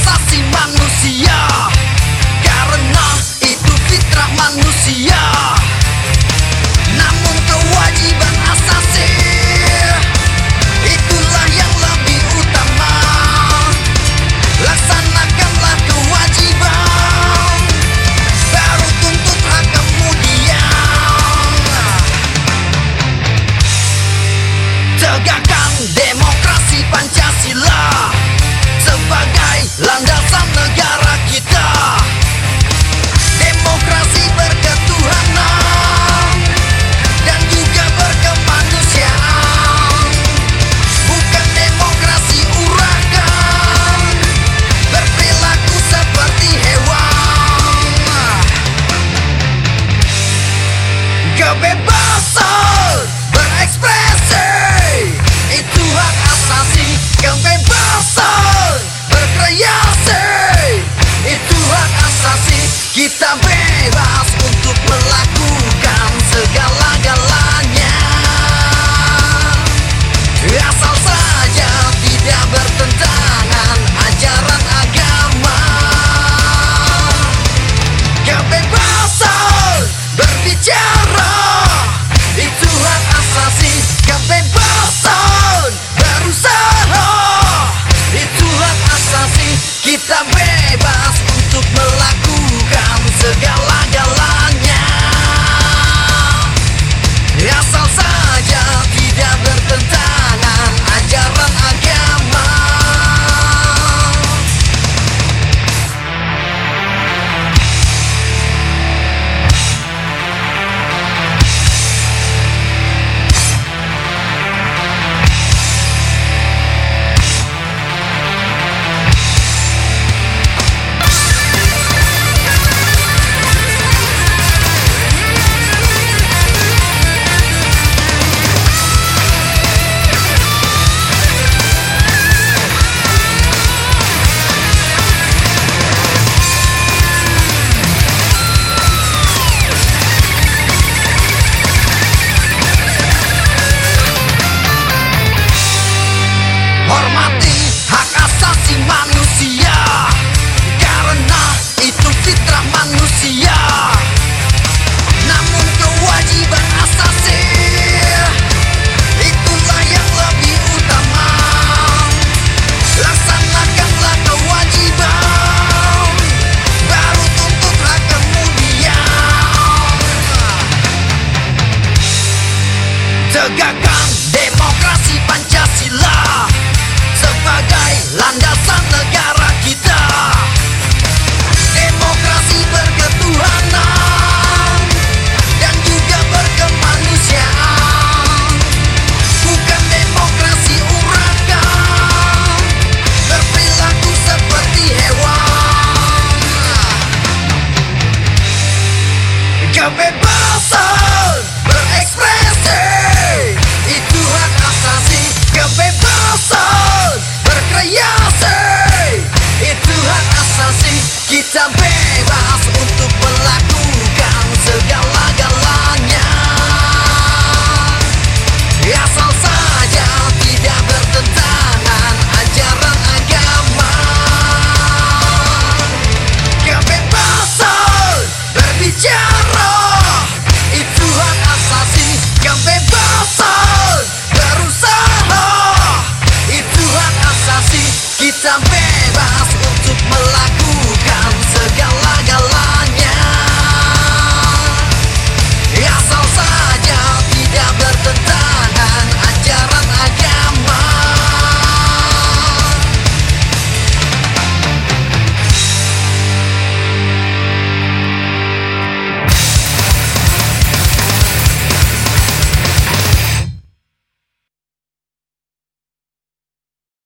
asasi manusia. Karena itu fitrah manusia. keras untuk melakukan Quem vai assumir